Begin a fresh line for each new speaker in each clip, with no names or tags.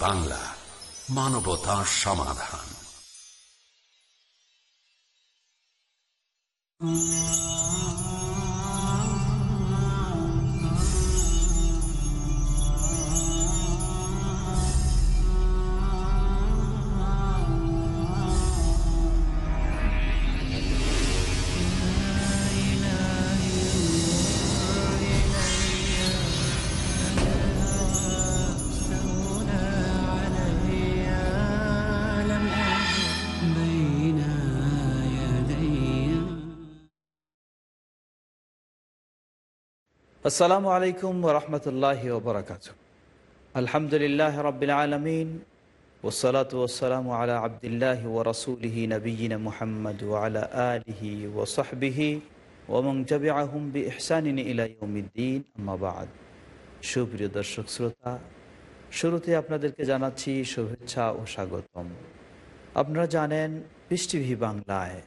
বাংলা মানবতা সমাধান।
আসসালামু আলাইকুম রহমতুল্লাহ ওবরাকাত আলহামদুলিল্লাহ রবিল আলমিন ওসলাত ওসালাম আলা আবদুল্লাহ ও রসুলহি নবীন মোহাম্মদ আলা আলিহি ওসহবিহি ওমং জবে আহম বি ইহসানিন ইলাইউমিদ্দিন আমাবাদ সুপ্রিয় দর্শক শ্রোতা, শুরুতে আপনাদেরকে জানাচ্ছি শুভেচ্ছা ও স্বাগতম। আপনারা জানেন পৃষ্টিভি বাংলায়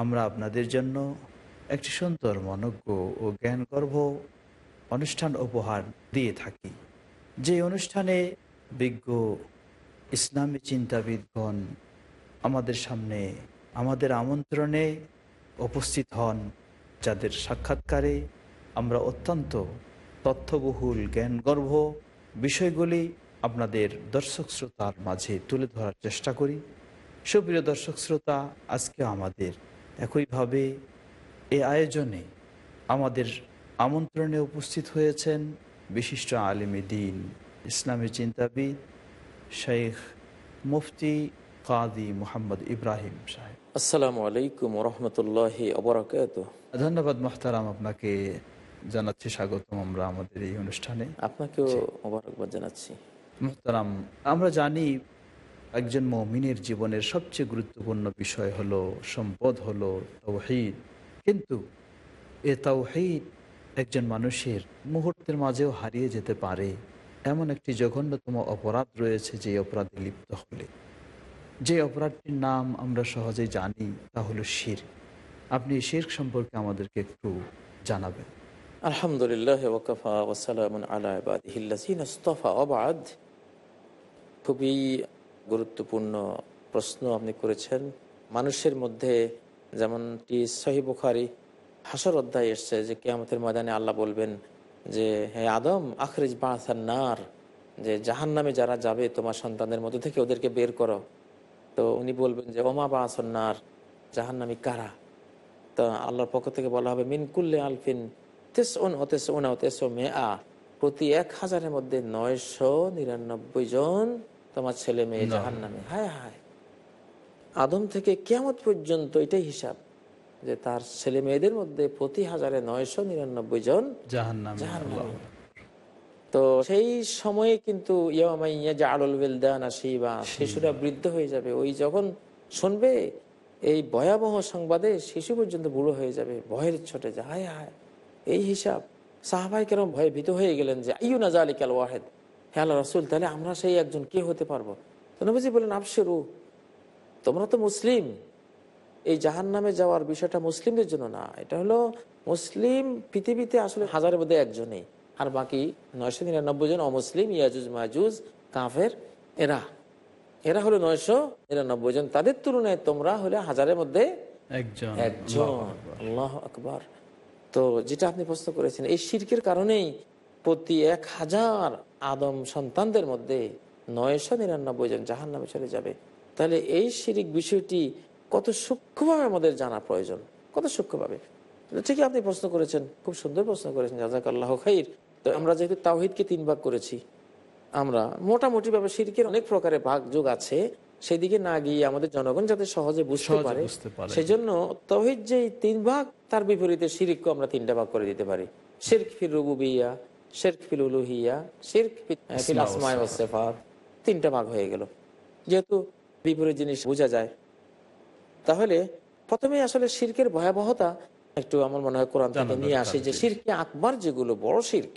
আমরা আপনাদের জন্য একটি সুন্দর, মনজ্ঞ ও জ্ঞানগর্ভ অনুষ্ঠান উপহার দিয়ে থাকি। যে অনুষ্ঠানে বিজ্ঞ ইসলামী চিন্তাবিদগণ আমাদের সামনে, আমাদের আমন্ত্রণে উপস্থিত হন, যাদের সাক্ষাৎকারে আমরা অত্যন্ত তথ্যবহুল, জ্ঞানগর্ভ বিষয়গুলি আপনাদের দর্শক শ্রোতার মাঝে তুলে ধরার চেষ্টা করি। সুপ্রিয় দর্শক শ্রোতা, আজকে আমাদের একইভাবে এ আয়োজনে আমাদের আমন্ত্রণে উপস্থিত হয়েছেন বিশিষ্ট আলিমী দিন ইসলামী চিন্তাবিদ শেখ মুফতি কাদি মোহাম্মদ ইব্রাহিম সাহেব।
আসসালামু আলাইকুম রহমতুল্লাহ অবরাকাত
ধন্যবাদ মোহতারাম আপনাকে জানাচ্ছি স্বাগতম আমরা আমাদের এই অনুষ্ঠানে।
আপনাকেও মোবারকবাদ জানাচ্ছি।
মোহতারাম আমরা জানি একজন মমিনের জীবনের সবচেয়ে গুরুত্বপূর্ণ বিষয় হলো সম্পদ হলো তৌহিদ কিন্তু এ তৌহিদ একজন মানুষের মুহূর্তের মাঝেও হারিয়ে যেতে পারে এমন একটি জঘন্যতম অপরাধ রয়েছে যে অপরাধে লিপ্ত হলে। যে অপরাধটির নাম আমরা সহজে জানি তা হলো শির। আপনি শির সম্পর্কে আমাদেরকে একটু জানাবেন।
আলহামদুলিল্লাহ ওকফা খুবই গুরুত্বপূর্ণ প্রশ্ন আপনি করেছেন। মানুষের মধ্যে যেমনটি সহি বুখারি হাসর অধ্যায় এসছে যে কেয়ামতের ময়দানে আল্লাহ বলবেন যে হে আদম আখরিজ বাসান্নার যে জাহান নামে যারা যাবে তোমার সন্তানদের মধ্যে থেকে ওদেরকে বের করো। তো উনি বলবেন যে ওমা বাসান্নার জাহান নামী কারা? তা আল্লাহর পক্ষ থেকে বলা হবে মিনকুল্লে আলফিন তেস ওন অতেস ওনা অতেস মে আ প্রতি এক হাজারের মধ্যে নয়শো নিরানব্বই জন তোমার ছেলে মেয়ে জাহান নামে হায় হায়। আদম থেকে কেমন পর্যন্ত এটাই হিসাব। যে তার ছেলে মেয়েদের মধ্যে প্রতি হাজারে নয়শো নিরানব্বই জন। তো সেই সময়ে কিন্তু শিশুরা বৃদ্ধ হয়ে যাবে। ওই যখন শুনবে এই ভয়াবহ সংবাদে শিশু পর্যন্ত বুড়ো হয়ে যাবে ভয়ের ছোটে যায়। হায় হায়। এই হিসাব। সাহাবাই কেরম ভয়ে ভীত হয়ে গেলেন যে আইউ নাজা আলী কাল ওয়াহেদ? হে আল্লাহ রসুল তাহলে আমরা সেই একজন কে হতে পারব? তো নবীজি বলেন আফসেরু তোমরা তো মুসলিম। এই জাহান নামে যাওয়ার বিষয়টা মুসলিমদের জন্য না। এটা হলো মুসলিম পৃথিবীতে আসলে হাজারের মধ্যে একজনই। আর বাকি নয়শো নিরানব্বই জন অমুসলিম ইয়াজুজ মাহুজ কাফের এরা। এরা হলো নয়শো নিরানব্বই জন। তাদের তুলনায় তোমরা হলে হাজারের মধ্যে
একজন।
একজন। আল্লাহ আকবার। তো যেটা আপনি প্রশ্ন করেছেন এই শিরকের কারণেই প্রতি এক হাজার আদম সন্তানদের মধ্যে নয়শো নিরানব্বই জন জাহান নামে চলে যাবে। তাহলে এই শিরিক বিষয়টি কত সূক্ষ্মভাবে আমাদের জানা প্রয়োজন। কত সূক্ষ্মভাবে। ঠিকই আপনি প্রশ্ন করেছেন খুব সুন্দর প্রশ্ন করেছেন জাজাক আল্লাহ খাইর। তো আমরা যেহেতু তাওহিদকে তিন ভাগ করেছি আমরা মোটামুটি ভাবে শিরকের অনেক প্রকারের ভাগ যোগ আছে সেদিকে না গিয়ে আমাদের জনগণ যাতে সহজে বুঝতে পারে
পারে।
সেজন্য তহিদ যে তিন ভাগ তার বিপরীতে শিরিককে আমরা তিনটা ভাগ করে দিতে পারি। শেরক ফির রুবুবিয়া শেরক ফিল উলুহিয়া শেরক ফিল আসমায় তিনটা ভাগ হয়ে গেল। যেহেতু বিপরীত জিনিস বোঝা যায় তাহলে প্রথমে আসলে শিরকের ভয়াবহতা একটু আমার মনে হয় কোরআন থেকে নিয়ে আসে যে শিরকে আকবার যেগুলো বড় শির্ক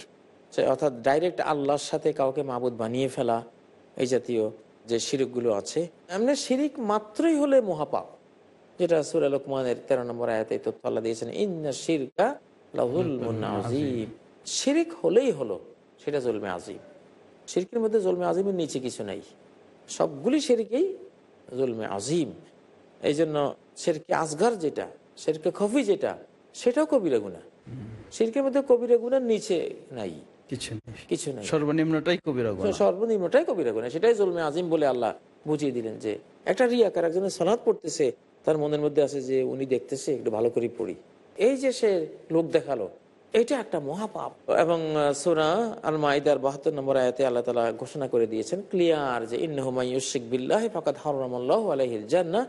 অর্থাৎ ডাইরেক্ট আল্লাহর সাথে কাউকে মাবুদ বানিয়ে ফেলা এই জাতীয় যে শিরিকগুলো আছে। এমনি শিরিক মাত্রই হলে মহাপাপ যেটা সুরা লোকমানের তেরো নম্বর আয়াতে তথ্য আল্লাহ দিয়েছেন ইন্না শিরকা লাহুল আজিম। শিরিক হলেই হলো সেটা জুলমে আজিম। শিরকের মধ্যে জলমে আজিমের নিচে কিছু নাই সবগুলি শেরকেই জলমে আজিম। এই জন্য শেরকে আসগার যেটা শেরকে খফি যেটা সেটাও কবিরা গুণা শিরকের মধ্যে কবিরা গুণার নিচে নাই।
কিছু নাই। সর্বনিম্নটাই কবিরা
সর্বনিম্নটাই কবিরা গুণা সেটাই জলমে আজিম বলে আল্লাহ বুঝিয়ে দিলেন যে একটা রিয়াকার একজনের সলাদ পড়তেছে তার মনের মধ্যে আছে যে উনি দেখতেছে একটু ভালো করে পড়ি। এই যে সে লোক দেখাল এটা একটা মহাপাপ। এবং সোনা আল মাইদার বাহাত্তর নম্বর আয়াতে আল্লাহ তালা ঘোষণা করে দিয়েছেন ক্লিয়ার যে বিল্লাহ ফাকাত হারামাল্লাহ আলাইহিল জান্নাহ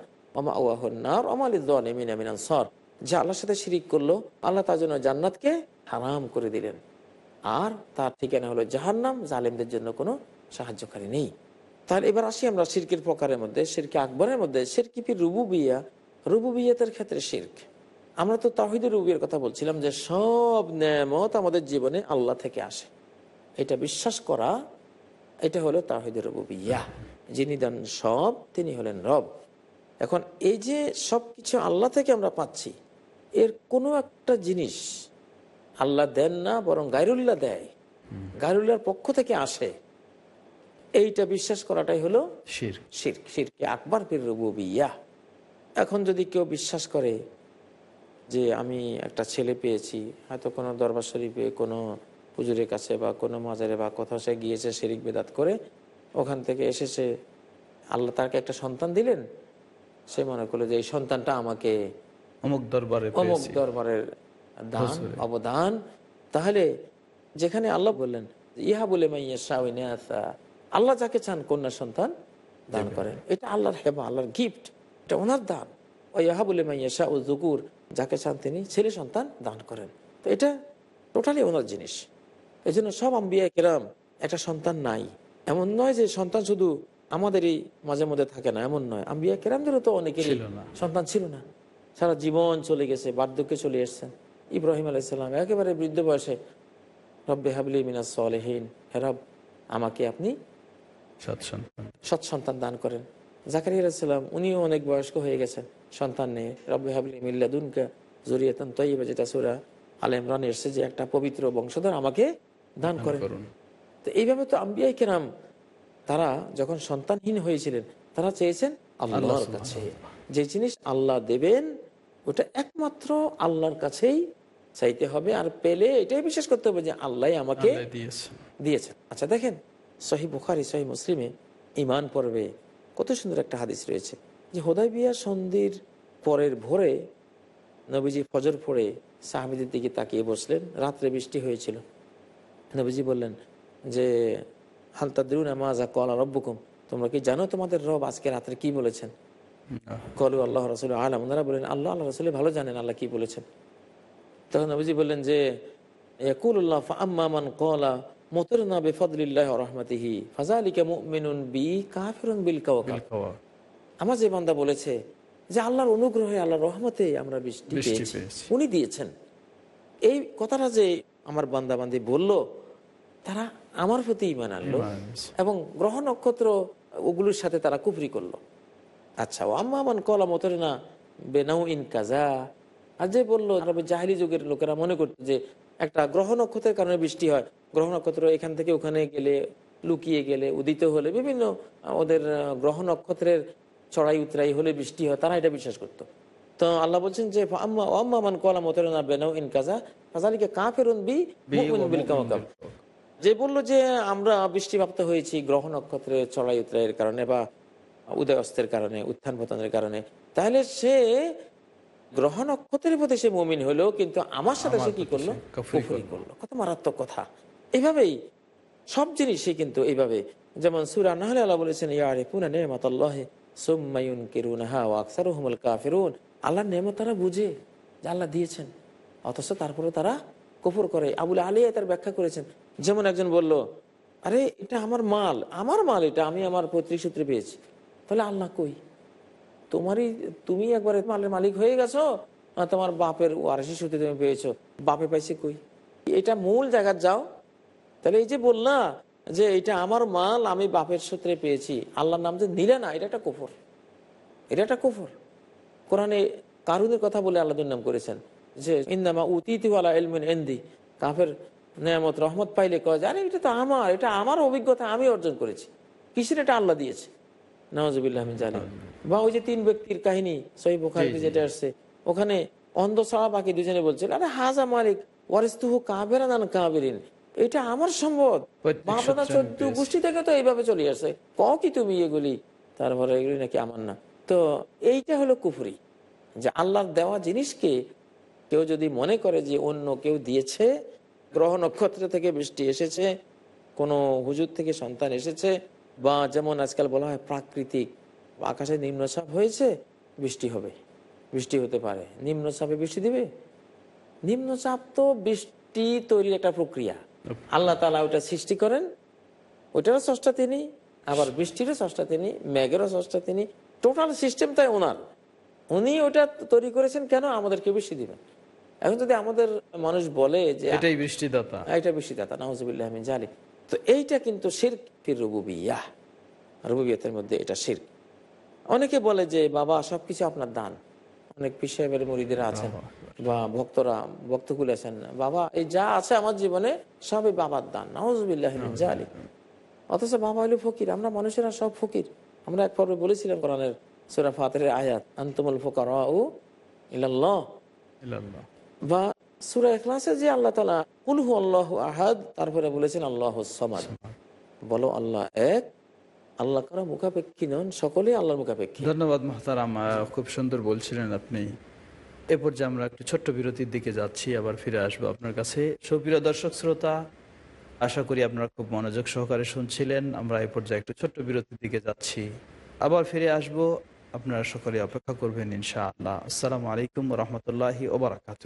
সর। যে আল্লাহর সাথে শিরিক করল, আল্লাহ তার জন্য জান্নাতকে হারাম করে দিলেন। আর তার ঠিকানা হলো জাহান্নাম, জালেমদের জন্য কোনো সাহায্যকারী নেই। তাহলে এবার আসি আমরা সিরকের প্রকারের মধ্যে সিরকে আকবরের মধ্যে সিরকিপি রুবুবিয়া। রুবুবিয়াতের ক্ষেত্রে শির্ক। আমরা তো তাহিদের রুবিয়ার কথা বলছিলাম যে সব নেমত আমাদের জীবনে আল্লাহ থেকে আসে। এটা বিশ্বাস করা, এটা হলো তাহিদের রুবুবিয়া। যিনি দেন সব, তিনি হলেন রব। এখন এই যে সব কিছু আল্লাহ থেকে আমরা পাচ্ছি এর কোনো একটা জিনিস আল্লাহ দেন না বরং গাইরুল্লাহ দেয়। গাইরুল্লাহর পক্ষ থেকে আসে। এইটা বিশ্বাস করাটাই হলো
শিরক
শির্ক শিরকে আকবর ফির রুবুবিয়া। এখন যদি কেউ বিশ্বাস করে যে আমি একটা ছেলে পেয়েছি হয়তো কোনো দরবার শরীফে কোনো পুজুরের কাছে বা কোনো মাজারে বা কোথাও সে গিয়েছে শিরিক বেদাত করে ওখান থেকে এসেছে আল্লাহ তাকে একটা সন্তান দিলেন সে মনে করল যে এই সন্তানটা আমাকে
অমুক দরবারে
অমুক দরবারের দান অবদান। তাহলে যেখানে আল্লাহ বললেন ইহা বলে মাইয়া আল্লাহ যাকে চান কন্যা সন্তান দান করেন। এটা আল্লাহর হেবা আল্লাহর গিফট এটা ওনার দান। ও ইহা বলে মাইয়া শাহ ও জুকুর যাকে চান তিনি ছেলে সন্তান দান করেন। তো এটা টোটালি ওনার জিনিস। এই জন্য সব আম্বিয়া কেরাম একটা সন্তান নাই। এমন নয় যে সন্তান শুধু আমাদেরই মাঝে মধ্যে থাকে না এমন নয়। আম্বিয়া কেরামদেরও তো অনেকেরই। সন্তান ছিল না। সারা জীবন চলে গেছে বার্ধক্যে চলে এসছেন। ইব্রাহিম আলাইসাল্লাম একেবারে বৃদ্ধ বয়সে রব্বে হাবলি মিনাস সালেহীন হেরব আমাকে আপনি
সৎ সন্তান।
দান করেন। জাকারিয়া আলাইসাল্লাম উনিও অনেক বয়স্ক হয়ে গেছেন। সন্তান নিয়ে রব্বে হাবলি মিল্লাদুনকা জরিয়াতন তৈবা যেটা সুরা আল ইমরান এসছে যে একটা পবিত্র বংশধর আমাকে দান করেন। তো এইভাবে তো আম্বিয়াই কেরাম তারা যখন সন্তানহীন হয়েছিলেন তারা চেয়েছেন আল্লাহর কাছে। যে জিনিস আল্লাহ দেবেন ওটা একমাত্র আল্লাহর কাছেই চাইতে হবে। আর পেলে এটাই বিশ্বাস করতে হবে যে আল্লাহ আমাকে
দিয়েছেন।
আচ্ছা দেখেন সহি বুখারি সহি মুসলিমে ইমান পর্বে কত সুন্দর একটা হাদিস রয়েছে যে হোদাই বিয়া সন্ধির পরের ভোরে নবীজি ফজর পড়ে সাহাবিদের দিকে তাকিয়ে বসলেন। রাত্রে বৃষ্টি হয়েছিল। নবীজি বললেন যে হালতাদ্রুন আমাজা কলা রব্বুকুম তোমরা কি জানো তোমাদের রব আজকে রাত্রে কি বলেছেন? কলু আল্লাহ রসুল আলম। ওনারা বললেন আল্লাহ আল্লাহ রসুল ভালো জানেন আল্লাহ কি বলেছেন। তখন নবীজি বললেন যে ইয়াকুল্লাহ আম্মান কলা মতরনা বেফদলিল্লাহ রহমতিহি ফাজালিকা মুমিনুন বি কাফিরুন বিল কাওয়াকাব আমার যে বান্দা বলেছে যে আল্লাহর অনুগ্রহে আল্লাহর রহমতে আমরা বৃষ্টি পেয়েছি। উনি দিয়েছেন। এই কথাটা যে আমার বান্দা বান্দি বলল তারা আমার প্রতি ইমান আনলো এবং গ্রহ নক্ষত্র ওগুলোর সাথে তারা কুফরি করল। আচ্ছা ও আম্মা মান কলা মতরে না বেনাউ ইন কাজা। আর যে বলল জাহিলি যুগের লোকেরা মনে করতো যে একটা গ্রহ নক্ষত্রের কারণে বৃষ্টি হয়। গ্রহ নক্ষত্র এখান থেকে ওখানে গেলে লুকিয়ে গেলে উদিত হলে বিভিন্ন ওদের গ্রহ নক্ষত্রের চড়াই উতরাই হলে বৃষ্টি হয় তারা এটা বিশ্বাস করতো। তো আল্লাহ বলছেন যে আম্মা মান কলা মতরে না বেনাউ ইন কাজা কাজালিকে বি মুমিনুন বিল কাওয়াকাব যে বলল যে আমরা বৃষ্টিপ্রাপ্ত হয়েছি গ্রহ নক্ষত্রের চড়াই উতরাইয়ের কারণে বা উদয় অস্তের কারণে উত্থান পতনের কারণে তাহলে সে গ্রহ নক্ষত্রের প্রতি সে মমিন হলো কিন্তু আমার সাথে সে কি করল?
কুফরি
করল। কত মারাত্মক কথা। এইভাবেই সব জিনিসই কিন্তু এইভাবে। যেমন সুরা নাহলে আল্লাহ বলেছেন ইয়ারে পুনা নেমাত আল্লাহে সোম্মায়ুন কেরুন হা আকসার হুমুল কাফেরুন। আল্লাহর নেমত তারা বুঝে যে আল্লাহ দিয়েছেন। অথচ তারপরে তারা কুফর করে। আবুল আলিয়া তার ব্যাখ্যা করেছেন। যেমন একজন বলল, আরে, এটা আমার মাল আমার মাল এটা, আমি আমার পৈতৃক সূত্রে পেয়েছি। তাহলে আল্লাহ কই? তোমারই, তুমি একবারে মালের মালিক হয়ে গেছো তোমার বাপের ওয়ারাসি সূত্রে তুমি পেয়েছ। বাপে পাইছে কই? এটা মূল জায়গা যাও। তাহলে এই যে বললা যে এটা আমার মাল, আমি বাপের সূত্রে পেয়েছি, আল্লাহর নাম যে নিলে না, এটা একটা কুফর। এটা একটা কুফর। কোরআনে কারুনের কথা বলে আল্লাহ নাম করেছেন। যে ইন্দামা উতিতিওয়ালা এলমিন এন্দি কাফের নেয়ামত রহমত পাইলে কয় জানি এটা তো আমার এটা আমার অভিজ্ঞতা আমি অর্জন করেছি। কিসের এটা আল্লাহ দিয়েছে? নওয়াজবিল্লাহ আমি জানি বা ওই যে তিন ব্যক্তির কাহিনী সহি বোখারিতে যেটা আসছে ওখানে অন্ধ ছাড়া বাকি দুজনে বলছিল আরে হাজা মালিক ওয়ারিস্তুহু কাবেরান কাবেরিন এটা আমার সম্পদ। বাপদাদা চোদ্দ গোষ্ঠী থেকে তো এইভাবে চলে আসছে। ক কি তুমি এগুলি? তারপরে এগুলি নাকি আমার না। তো এইটা হলো কুফরি। যে আল্লাহর দেওয়া জিনিসকে কেউ যদি মনে করে যে অন্য কেউ দিয়েছে গ্রহ নক্ষত্র থেকে বৃষ্টি এসেছে, কোনো হুজুর থেকে সন্তান এসেছে, বা যেমন আজকাল বলা হয় প্রাকৃতিক, আকাশে নিম্নচাপ হয়েছে, বৃষ্টি হবে, বৃষ্টি হতে পারে। নিম্নচাপে বৃষ্টি দিবে? নিম্নচাপ তো বৃষ্টি তৈরির একটা প্রক্রিয়া। আল্লাহ তালা ওটা সৃষ্টি করেন, ওইটারও স্রষ্টা তিনি, আবার বৃষ্টিরও স্রষ্টা তিনি, মেঘেরও স্রষ্টা তিনি, টোটাল সিস্টেমটাই ওনার। উনি ওটা তৈরি করেছেন কেন? আমাদেরকে বৃষ্টি দিবেন। এখন যদি আমাদের মানুষ বলে যে
এটাই বৃষ্টিদাতা।
এটা বেশি দাতা নাউজুবিল্লাহ আমি জানি তো এইটা কিন্তু শির্ক ফির রুবুবিয়া রুবুবিয়াতের মধ্যে এটা শির্ক। অনেকে বলে যে বাবা সবকিছু আপনার দান। অনেক পিসাহের মরিদের আছেন বা ভক্তরা ভক্তকুল আছেন। বাবা এই যা আছে আমার জীবনে সবই বাবার দান। নাউজুবিল্লাহ আমি জানি অথচ বাবা হলো ফকির। আমরা মানুষেরা সব ফকির। আমরা এক পর্বে বলেছিলাম কোরআনের সুরা ফাতের আয়াত আন্তমুল ফকর ও ইল্লাল্লাহ। বা সুরা এখলাসে যে আল্লাহ তালা কুলহু আল্লাহ আহাদ তারপরে বলেছেন, আল্লাহ সমাদ বলো, আল্লাহ এক আল্লাহ কারও মুখাপেক্ষী নন, সকলেই আল্লাহর মুখাপেক্ষী।
ধন্যবাদ মহতারাম খুব সুন্দর বলছিলেন আপনি। এ পর্যায়ে আমরা একটু ছোট্ট বিরতির দিকে যাচ্ছি, আবার ফিরে আসব আপনার কাছে। সুপ্রিয় দর্শক, শ্রোতা, আশা করি আপনারা খুব মনোযোগ সহকারে শুনছিলেন। আমরা এ পর্যায়ে একটু ছোট্ট বিরতির দিকে যাচ্ছি। আবার ফিরে আসব আপনারা সকলে অপেক্ষা করবেন ইনশাআল্লাহ আসসালামু আলাইকুম রহমতুল্লাহি ওবরাকাত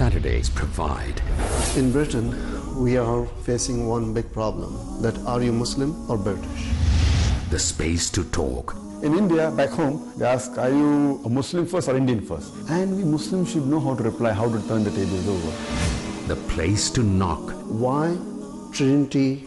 Saturdays provide.
In Britain, we are facing one big problem that are you Muslim or British?
The space to talk.
In India, back home, they ask, are you a Muslim first or Indian first? And we Muslims should know how to reply, how to turn the tables over.
The place to knock.
Why Trinity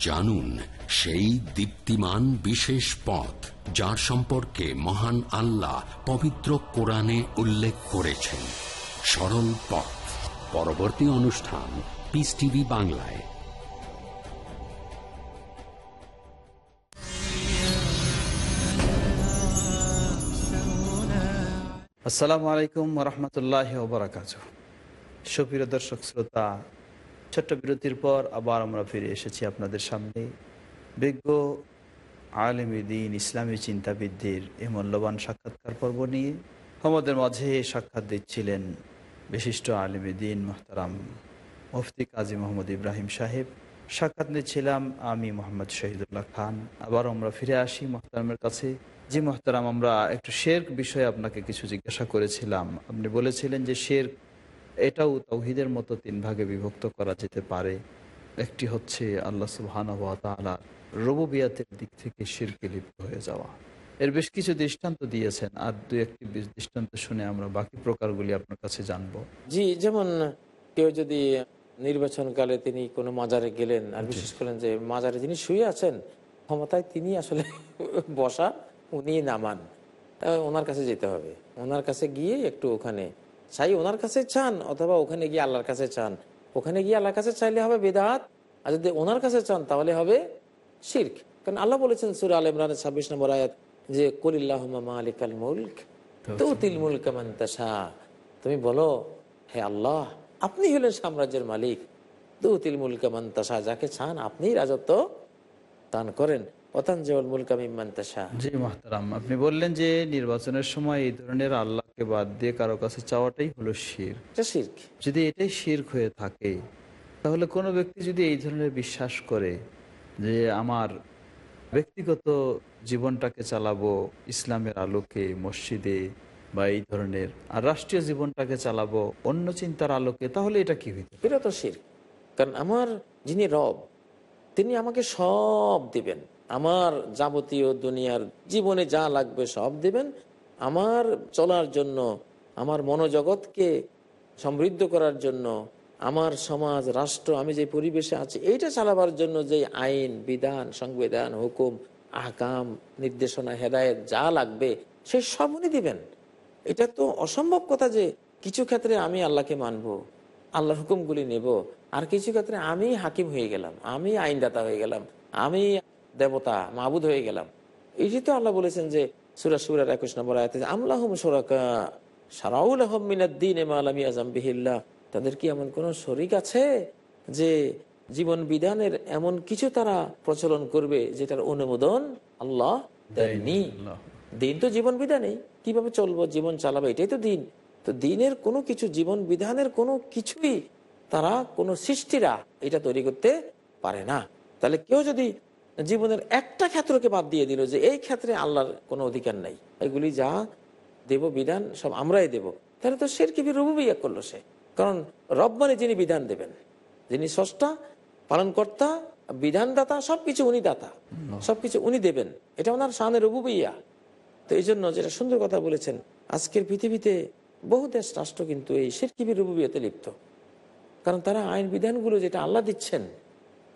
জানুন সেই দীপ্তিমান বিশেষ পথ যার সম্পর্কে মহান আল্লাহ পবিত্র কোরআনে উল্লেখ করেছেন। সরল পথ। পরবর্তী অনুষ্ঠান পিস টিভি বাংলায়।
আসসালামু আলাইকুম রহমতুল্লাহ ওবরাকাত সুপ্রিয় দর্শক, শ্রোতা ছোট্ট বিরতির পর আবার আমরা ফিরে এসেছি আপনাদের সামনে। বিজ্ঞ আলমী দিন, ইসলামী চিন্তাবিদদের এই মূল্যবান সাক্ষাৎকার পর্ব নিয়ে আমাদের মাঝে সাক্ষাৎ দিচ্ছিলেন বিশিষ্ট আলমী দিন মোহতারাম মুফতি কাজী মোহাম্মদ ইব্রাহিম সাহেব। সাক্ষাৎ নিচ্ছিলাম আমি মোহাম্মদ শহীদুল্লাহ খান। আবার আমরা ফিরে আসি মোহতারামের কাছে। জি মোহতারাম, আমরা একটু শের বিষয়ে আপনাকে কিছু জিজ্ঞাসা করেছিলাম। আপনি বলেছিলেন যে শের এটাও তৌহিদের মতো তিন ভাগে বিভক্ত করা যেতে পারে। একটি হচ্ছে আল্লাহ সুবহান রবুবিয়াতের দিক থেকে শিরকে লিপ্ত হয়ে যাওয়া। এর বেশ কিছু দৃষ্টান্ত দিয়েছেন আর দু একটি দৃষ্টান্ত শুনে আমরা বাকি প্রকারগুলি আপনার কাছে জানব।
জি যেমন কেউ যদি নির্বাচনকালে তিনি কোনো মাজারে গেলেন আর বিশেষ করলেন যে মাজারে যিনি শুয়ে আছেন ক্ষমতায় তিনি আসলে বসা উনি নামান। ওনার কাছে যেতে হবে। ওনার কাছে গিয়ে একটু ওখানে চাই ওনার কাছে চান অথবা ওখানে গিয়ে আল্লাহর কাছে চান। ওখানে গিয়ে আল্লাহর কাছে চাইলে হবে বেদাত, আর যদি ওনার কাছে চান তাহলে হবে শির্ক। কারণ আল্লাহ বলেছেন সুরা আল ইমরানের ছাব্বিশ নম্বর আয়াত যে কলিল্লাহ মালিক আল মুল্ক তুমি বলো, হে আল্লাহ, আপনি হলেন সাম্রাজ্যের মালিক। তুতিল মুলক মান্তাসা যাকে চান আপনি রাজত্ব দান করেন।
জি মাহতারাম আপনি বললেন যে নির্বাচনের সময় এই ধরনের আল্লাহকে বাদ দিয়ে কারও কাছে চাওয়াটাই হলো শির। যদি এটাই শির্ক হয়ে থাকে তাহলে কোনো ব্যক্তি যদি এই ধরনের বিশ্বাস করে যে আমার ব্যক্তিগত জীবনটাকে চালাবো ইসলামের আলোকে মসজিদে বা এই ধরনের আর রাষ্ট্রীয় জীবনটাকে চালাবো অন্য চিন্তার আলোকে তাহলে এটা কি হইতে
এটা তো শির কারণ আমার যিনি রব তিনি আমাকে সব দিবেন। আমার যাবতীয় দুনিয়ার জীবনে যা লাগবে সব দেবেন। আমার চলার জন্য, আমার মনোজগৎকে সমৃদ্ধ করার জন্য, আমার সমাজ, রাষ্ট্র, আমি যে পরিবেশে আছি, এইটা চালাবার জন্য যে আইন, বিধান, সংবিধান, হুকুম, আহকাম, নির্দেশনা, হেদায়েত যা লাগবে, সে সব উনি দিবেন। এটা তো অসম্ভব কথা যে কিছু ক্ষেত্রে আমি আল্লাহকে মানব, আল্লাহর হুকুমগুলি নেব, আর কিছু ক্ষেত্রে আমি হাকিম হয়ে গেলাম, আমি আইনদাতা হয়ে গেলাম, আমি দেবতা মাহবুদ হয়ে গেলাম। এই যে তো আল্লাহ বলেছেন যে সুরা সুরার একুশ নম্বর আয়াতে আমলাহম সুরাকা সারাউল আহমিনাদ্দিন এমালামি আজম বিহিল্লা তাদের কি এমন কোন শরিক আছে যে জীবন বিধানের এমন কিছু তারা প্রচলন করবে যেটার অনুমোদন আল্লাহ দেয়নি দিন তো জীবন বিধানেই কীভাবে চলবো? জীবন চালাবে? এটাই তো দিন। তো দিনের কোনো কিছু জীবন বিধানের কোনো কিছুই তারা কোনো সৃষ্টিরা এটা তৈরি করতে পারে না। তাহলে কেউ যদি জীবনের একটা ক্ষেত্রকে বাদ দিয়ে দিল যে এই ক্ষেত্রে আল্লাহর কোনো অধিকার নাই। এগুলি যা দেব বিধান সব আমরাই দেব। তাহলে তো সের কি রুবিয়া করল সে। কারণ রব মানে যিনি বিধান দেবেন যিনি স্রষ্টা পালনকর্তা বিধানদাতা সবকিছু উনি দাতা। সবকিছু উনি দেবেন। এটা ওনার সামনে রুবুবিয়া তো এই জন্য যেটা সুন্দর কথা বলেছেন আজকের পৃথিবীতে বহু দেশ রাষ্ট্র কিন্তু এই সিরকিবি রুবুবিয়াতে লিপ্ত। কারণ তারা আইন বিধানগুলো যেটা আল্লাহ দিচ্ছেন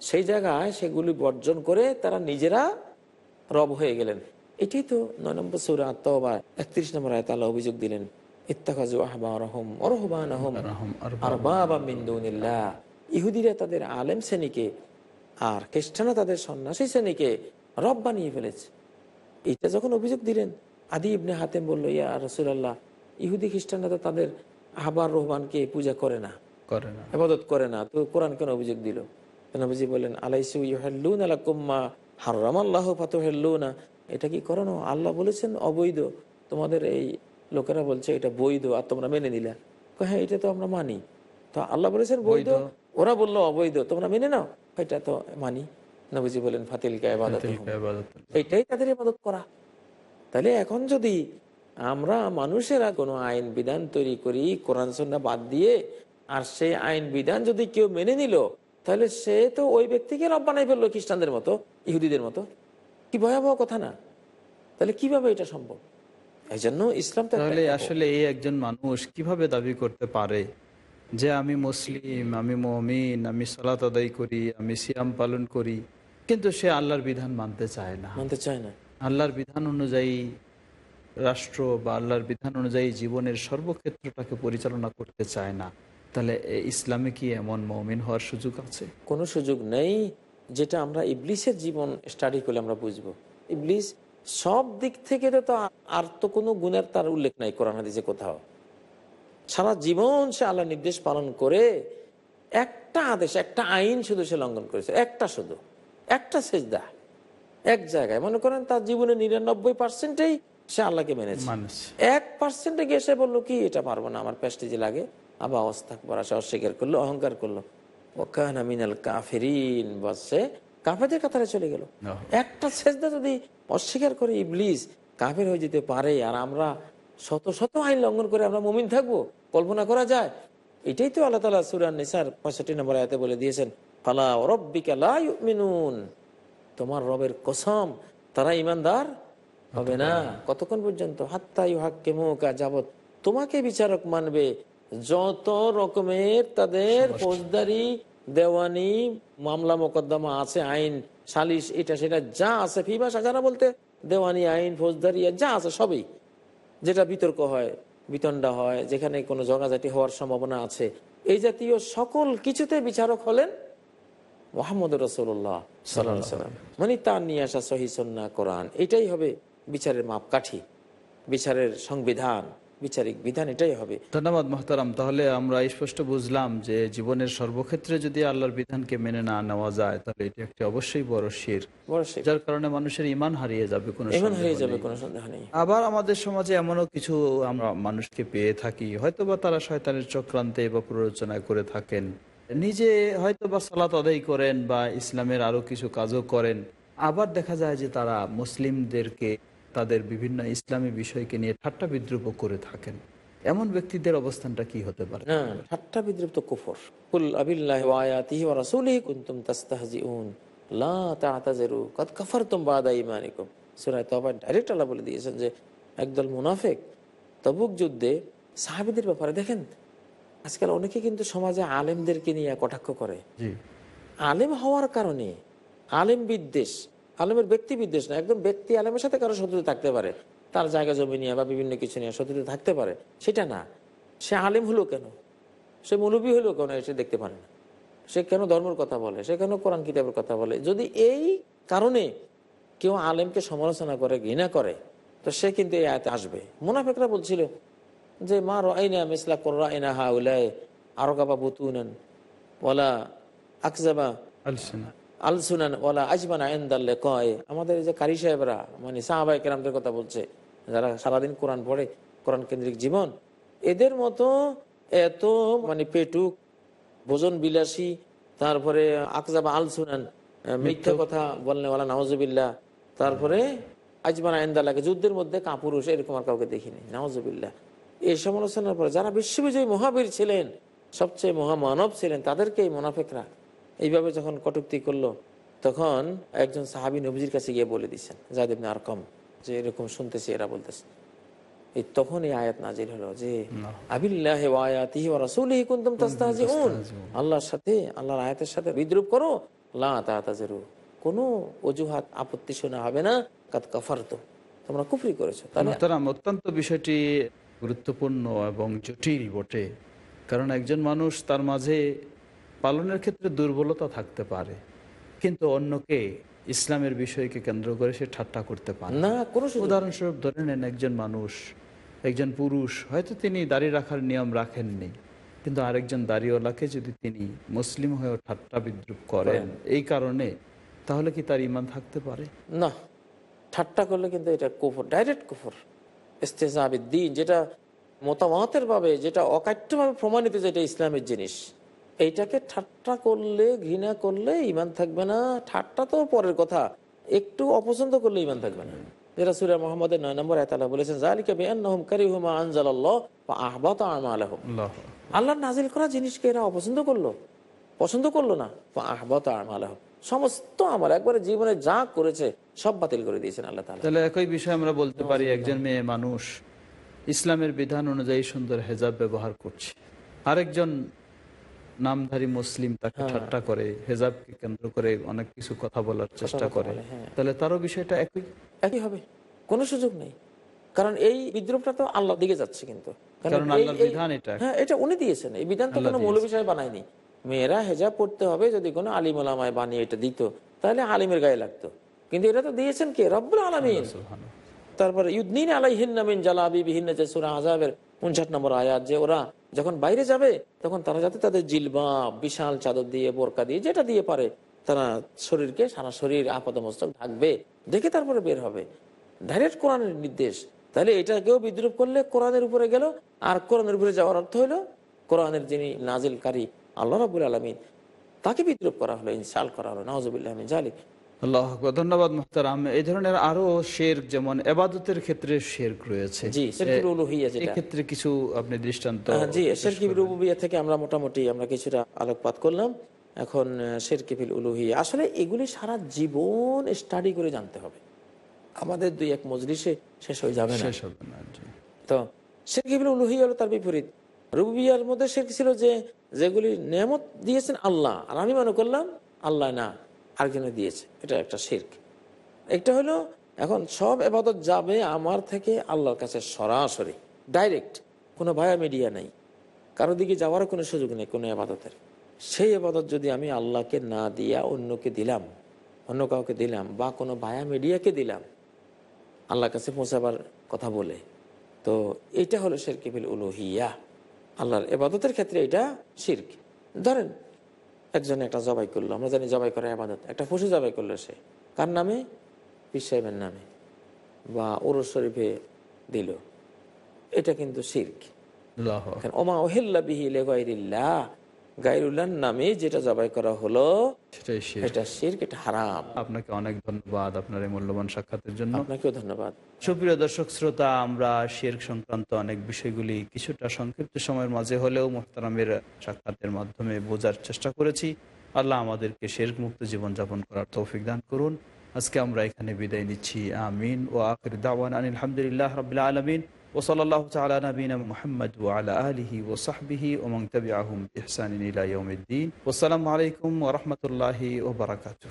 সেই জায়গায় সেগুলি বর্জন করে তারা নিজেরা রব হয়ে গেলেন। এটাই তো নয় নম্বর সৌরা আত্মবা একত্রিশ নম্বর আয়ত আল্লাহ অভিযোগ দিলেন ইত্তাকাজু আহবা রহম অরহবান ইহুদিরা তাদের আলেম শ্রেণীকে আর খ্রিস্টানরা তাদের সন্ন্যাসী শ্রেণীকে রব বানিয়ে ফেলেছে। এটা যখন অভিযোগ দিলেন আদি ইবনে হাতেম বলল ইয়া ইহুদি খ্রিস্টানরা তো তাদের আহবার রহমানকে পূজা করে না
করে না।
আবাদত করে না। তো কোরআন কেন অভিযোগ দিল? নবীজি বললেন আলাইসু ইউহাল্লুন আলা কুম্মা হারাম আল্লাহ ফাতুহাল্লুনা। এটা কি করানো আল্লাহ বলেছেন অবৈধ। তোমাদের এই লোকেরা বলছে এটা বৈধ আর তোমরা মেনে নিলে। হ্যাঁ এটা তো আমরা মানি। তো আল্লাহ বলেছেন বৈধ। ওরা বলল অবৈধ। তোমরা মেনে নাও। এটা তো মানি। নবীজি বলেন ফাতিলকা ইবাদত এইটাই তাদের ইবাদত করা। তাহলে এখন যদি আমরা মানুষেরা কোনো আইন বিধান তৈরি করি কোরআন সন্না বাদ দিয়ে আর সেই আইন বিধান যদি কেউ মেনে নিল তাহলে সে তো ওই ব্যক্তিকে রব বানাই ফেলল খ্রিস্টানদের মতো ইহুদিদের মতো। কি ভয়াবহ কথা না। তাহলে কীভাবে এটা সম্ভব? এই জন্য ইসলাম
তাহলে আসলে এই একজন মানুষ কীভাবে দাবি করতে পারে? যে আমি মুসলিম আমি মমিন আমি সালাত আদায় করি আমি সিয়াম পালন করি কিন্তু সে আল্লাহর বিধান মানতে চায় না।
মানতে চায় না।
আল্লাহর বিধান অনুযায়ী রাষ্ট্র বা আল্লাহর বিধান অনুযায়ী জীবনের সর্বক্ষেত্রটাকে পরিচালনা করতে চায় না। তাহলে ইসলামে কি এমন মমিন হওয়ার সুযোগ আছে?
কোনো সুযোগ নেই যেটা আমরা ইবলিসের জীবন স্টাডি করলে আমরা বুঝব। ইবলিস সব দিক থেকে তো আর তো কোনো গুণের তার উল্লেখ নাই কোরআন হাদিসে কোথাও। সারা জীবন সে আল্লাহ নির্দেশ পালন করে একটা আদেশ একটা আইন শুধু সে লঙ্ঘন করেছে। একটা শুধু। একটা সেজদা। এক জায়গায়। মনে করেন তার জীবনে নিরানব্বই পার্সেন্টেই সে আল্লাহকে মেনেছে। এক পার্সেন্টে গিয়ে সে বলল কি এটা পারব না? আমার প্যাস্টেজে লাগে। আবার অবস্থা সে অস্বীকার করল অহংকার করল। ওকানা মিনাল কাফেরিন বসে কাফেদের কাতারে চলে গেল। একটা সেজদা যদি অস্বীকার করে ইবলিস কাফের হয়ে যেতে পারে আর আমরা শত শত আইন লঙ্ঘন করে আমরা মুমিন থাকব কল্পনা করা যায়? এটাই তো আল্লাহ তালা সুরান নিসার পঁয়ষট্টি নম্বর আয়াতে বলে দিয়েছেন ফালা রব্বিকা লা তোমার রবের কসম তারা ইমানদার হবে না। কতক্ষণ পর্যন্ত? হাত্তা ইউ হাক্কে মুকা যাবত তোমাকে বিচারক মানবে যত রকমের তাদের ফৌজদারি দেওয়ানি মামলা মোকদ্দমা আছে আইন সালিশ এটা সেটা যা আছে ফিমা সাজানা বলতে দেওয়ানি আইন ফৌজদারি যা আছে সবই। যেটা বিতর্ক হয় বিতণ্ডা হয় যেখানে কোনো জগাজাটি হওয়ার সম্ভাবনা আছে। এই জাতীয় সকল কিছুতে বিচারক হলেন মোহাম্মদ রসুল্লাহ সাল্লাম মানে তার নিয়ে আসা সহি সন্না কোরআন এটাই হবে বিচারের মাপকাঠি বিচারের সংবিধান। বিচারিক বিধান এটাই হবে।
ধন্যবাদ মহতারাম। তাহলে আমরা স্পষ্ট বুঝলাম যে জীবনের সর্বক্ষেত্রে যদি আল্লাহর বিধানকে মেনে না নেওয়া যায় তাহলে এটি একটি অবশ্যই বড় শির। যার কারণে মানুষের ইমান হারিয়ে যাবে কোনো সন্দেহ
যাবে কোনো সন্দেহ নেই।
আবার আমাদের সমাজে এমনও কিছু আমরা মানুষকে পেয়ে থাকি হয়তোবা তারা শয়তানের চক্রান্তে বা প্ররোচনা করে থাকেন। নিজে হয়তো বা সালাত আদায় করেন বা ইসলামের আরও কিছু কাজও করেন। আবার দেখা যায় যে তারা মুসলিমদেরকে তাদের বিভিন্ন ইসলামী বিষয়কে নিয়ে ঠাট্টা বিদ্রুপ করে থাকেন। এমন ব্যক্তিদের অবস্থানটা কি হতে পারে?
না ঠাট্টা বিদ্রুপ তো কুফর। কুল আবিল্লাহি ওয়া আয়াতিহি ওয়া রাসূলিহি কুনতুম তাস্তাহজিউন। লা তা'তাযিরু কাদ কাফারতুম বাদা ঈমানিকুম। সূরা তওবা ডাইরেক্ট আল্লাহ বলে দিয়েছেন যে একদল মুনাফিক তবুক যুদ্ধে সাহাবীদের ব্যাপারে দেখেন আজকাল অনেকে কিন্তু সমাজে আলেমদেরকে নিয়ে কটাক্ষ করে। আলেম হওয়ার কারণে আলেম বিদ্বেষ আলেমের ব্যক্তি বিদ্বেষ না একদম ব্যক্তি আলেমের সাথে কারও শত্রুতা থাকতে পারে, তার জায়গা, জমি নিয়ে বা বিভিন্ন কিছু নিয়ে শত্রুতা থাকতে পারে, সেটা না। সে আলেম হলো কেন? সে মৌলবী হলো কেন এসে দেখতে পারে না? সে কেন ধর্মের কথা বলে? সে কেন কোরআন কিতাবের কথা বলে? যদি এই কারণে কেউ আলেমকে সমালোচনা করে, ঘৃণা করে, তো সে কিন্তু এই আয়তে আসবে। মুনাফেকরা বলছিল যে, মা রাইনা মিসলা কোরআ ইনা হা উলায় আরও কাবা বুতুনান ওলা আকজাবা
আলসিনা।
আলসুনান ওলা আজমানা এন্দাল্লে কয় আমাদের যে কারি সাহেবরা মানে সাহাবাই কেরামদের কথা বলছে যারা সারাদিন কোরআন পড়ে কোরআন কেন্দ্রিক জীবন এদের মতো এত মানে পেটুক ভোজন বিলাসী তারপরে আকজাবা আলসুনান মিথ্যা কথা। বললে ওলা নওয়াজবিল্লা তারপরে আজমানা এন্দাল্লাকে যুদ্ধের মধ্যে কাপুরুষ এরকম আর কাউকে দেখিনি নওয়াজবিল্লা এই সমালোচনার পরে যারা বিশ্ববিজয়ী মহাবীর ছিলেন সবচেয়ে মহামানব ছিলেন তাদেরকে এই মোনাফেকরা এইভাবে যখন কটুক্তি করল তখন একজন সাহাবি নবীজির কাছে গিয়ে বলে দিচ্ছেন জাদিবনে আর কম যে এরকম শুনতেছি এরা বলতেছে। এই তখন এই আয়াত নাজির হলো যে আল্লাহর সাথে আল্লাহর আয়াতের সাথে বিদ্রুপ করো লা তাতাজিরু। কোনো অজুহাত আপত্তি শোনা হবে না কাদ কাফারতো। তোমরা কুফরি করেছ
মোহতারাম অত্যন্ত বিষয়টি গুরুত্বপূর্ণ এবং জটিল বটে। কারণ একজন মানুষ তার মাঝে পালনের ক্ষেত্রে দুর্বলতা থাকতে পারে কিন্তু অন্যকে ইসলামের বিষয়কে কেন্দ্র করে সে ঠাট্টা করতে পারে
না কোনো
উদাহরণস্বরূপ ধরে নেন একজন মানুষ একজন পুরুষ হয়তো তিনি দাড়ি রাখার নিয়ম রাখেননি কিন্তু আরেকজন দাড়িওয়ালাকে যদি তিনি মুসলিম হয়েও ঠাট্টা বিদ্রুপ করেন এই কারণে তাহলে কি তার ইমান থাকতে পারে?
না ঠাট্টা করলে কিন্তু এটা কুফর ডাইরেক্ট কুফর। দিন যেটা মতামতের ভাবে যেটা অকাট্যভাবে প্রমাণিত যেটা ইসলামের জিনিস। এইটাকে ঠাট্টা করলে ঘৃণা করলে ইমান থাকবে না। ঠাট্টা তো পরের কথা। একটু অপছন্দ করলে ইমান থাকবে না। যেটা সুরা মোহাম্মদের নয় নম্বর এতালা বলেছেন
আল্লাহ
নাজিল করা জিনিসকে এরা অপছন্দ করল। পছন্দ করল না। আহবত আমাল সমস্ত আমল একবারে জীবনে যা করেছে সব বাতিল করে দিয়েছেন আল্লাহ
তাহলে একই বিষয় আমরা বলতে পারি একজন মেয়ে মানুষ ইসলামের বিধান অনুযায়ী সুন্দর হেজাব ব্যবহার করছে। আরেকজন নামধারী মুসলিম তাকে
হ্যাঁ।
ঠাট্টা করে হেজাবকে কেন্দ্র করে অনেক কিছু কথা বলার চেষ্টা করে।
হ্যাঁ।
তাহলে তারও বিষয়টা একই?
একই হবে। কোনো সুযোগ নেই। কারণ এই বিদ্রুপটা তো আল্লাহ দিকে যাচ্ছে কিন্তু।
কারণ আল্লাহর বিধান এটা।
হ্যাঁ এটা উনি দিয়েছেন। এই বিধান তো
আল্লাহ
কোনো মৌলবী সাহেব বানায়নি। মেয়েরা হেজাব পড়তে হবে যদি কোনো আলিম আলামায় বানিয়ে এটা দিত তাহলে আলিমের গায়ে লাগতো। কিন্তু এটা তো দিয়েছেন কে? রব্বুল আলমিন। তারপরে ইউদ্দিন জালাবি বিহিন্ন যে আজাবের উনষাট নম্বর আয়াত যে ওরা যখন বাইরে যাবে, তখন তারা যাতে তাদের জিলবা বিশাল চাদর দিয়ে, বোরকা দিয়ে, যেটা দিয়ে পারে, তারা শরীরকে সারা শরীর আপাদমস্তক ঢাকবে, দেখে তারপরে বের হবে। ডাইরেক্ট কোরআনের নির্দেশ। তাহলে এটা কেউ বিদ্রুপ করলে কোরআনের উপরে গেল। আর কোরআনের উপরে যাওয়ার অর্থ হলো, কোরআনের যিনি নাজিলকারী, আল্লাহ রাবুল আলমিন, তাকে বিদ্রুপ করা হলো ইনসাল করা হলো নওয়াজবুল্লাহ জালিক
আল্লাহ ধন্যবাদ মোহতারাম। এই ধরনের আরও শের যেমন এবাদতের ক্ষেত্রে শের রয়েছে। ক্ষেত্রে কিছু আপনি দৃষ্টান্ত
জি শেরকি রুবুবিয়া থেকে আমরা মোটামুটি আমরা কিছুটা আলোকপাত করলাম। এখন শেরকিফিল উলুহিয়া। আসলে এগুলি সারা জীবন স্টাডি করে জানতে হবে। আমাদের দুই এক মজলিসে শেষ হয়ে যাবে না।
শেষ হবে না জি।
তো শেরকিফিল উলুহিয়া হলো তার বিপরীত। রুবিয়ার মধ্যে শির্ক ছিল যে যেগুলি নেমত দিয়েছেন আল্লাহ। আর আমি মনে করলাম আল্লাহ না। আরেকজনে দিয়েছে। এটা একটা শির্ক। একটা হলো, এখন সব এবাদত যাবে আমার থেকে আল্লাহর কাছে সরাসরি। ডাইরেক্ট। কোনো ভায়া মিডিয়া নেই। কারও দিকে যাওয়ার কোনো সুযোগ নেই কোনো আবাদতের সেই আবাদত যদি আমি আল্লাহকে না দিয়া অন্যকে দিলাম, অন্য কাউকে দিলাম বা কোনো ভায়া মিডিয়াকে দিলাম, আল্লাহর কাছে পৌঁছাবার কথা বলে, তো এটা হলো শেরকিবিল উলুহিয়া। আল্লাহর এবাদতের ক্ষেত্রে এটা শির্ক। ধরেন একজন একটা জবাই করল আমরা জানি জবাই করে আবাদত। একটা পশু জবাই করল সে। কার নামে? পীর সাহেবের নামে। বা ওরস শরীফে দিল। এটা কিন্তু শির্ক। ওমা ওহেল্লা বিহি লেগাইরিল্লাহ গাইরুল্লাহর নামে যেটা জবাই করা হলো
সেটাই শিরক।
এটা শির্ক এটা হারাম।
আপনাকে অনেক ধন্যবাদ আপনার এই মূল্যবান সাক্ষাতের জন্য।
আপনাকেও ধন্যবাদ।
সুপ্রিয় দর্শক শ্রোতা আমরা শের সংক্রান্ত অনেক বিষয়গুলি কিছুটা সংক্ষিপ্ত সময়ের মাঝে হলেও মোহতারামের সাক্ষাতের মাধ্যমে বোঝার চেষ্টা করেছি। আল্লাহ আমাদেরকে শের মুক্ত জীবনযাপন করার তৌফিক দান করুন। আজকে আমরা এখানে বিদায় নিচ্ছি। আমিন। ও আখির দাওয়ান আলহামদুলিল্লাহ রবিল্লা আলমিন। وصلى الله تعالى على نبينا محمد وعلى آله وصحبه ومن تبعهم بإحسان إلى يوم الدين. والسلام عليكم ورحمة الله وبركاته.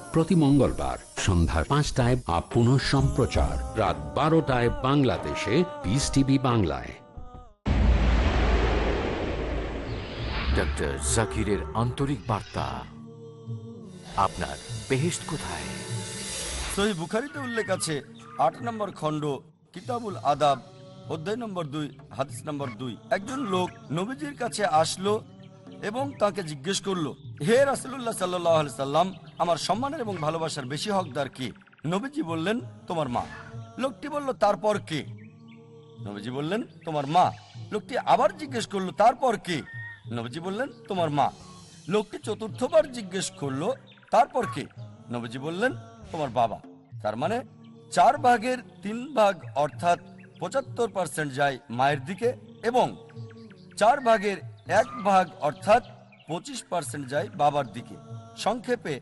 প্রতি মঙ্গলবার সন্ধ্যা পাঁচটায় আপ পুনঃ সম্প্রচার। রাত বারোটায় বাংলাদেশে পিস টিভি বাংলায়।
ডক্টর জাকিরের আন্তরিক বার্তা। আপনার বেহেস্ট কোথায়?
সহি বুখারিতে উল্লেখ আছে আট নম্বর খণ্ড কিতাবুল আদাব অধ্যায় নম্বর দুই হাদিস নম্বর দুই। একজন লোক নবীজির কাছে আসলো এবং তাকে জিজ্ঞেস করল হে রাসুল্লাহ সাল্লাহ সাল্লাম আমার সম্মানের এবং ভালোবাসার বেশি হকদার কে? নবীজি বললেন, তোমার মা। লোকটি বলল, তারপর কে? নবীজি বললেন, তোমার মা। লোকটি আবার জিজ্ঞেস করল, তারপর কে? নবীজি বললেন, তোমার মা। লোকটি চতুর্থবার জিজ্ঞেস করল, তারপর কে? নবীজি বললেন, তোমার বাবা। তার মানে চার ভাগের তিন ভাগ অর্থাৎ পঁচাত্তর পার্সেন্ট যায় মায়ের দিকে এবং চার ভাগের এক ভাগ অর্থাৎ পঁচিশ পার্সেন্ট যায় বাবার দিকে। সংক্ষেপে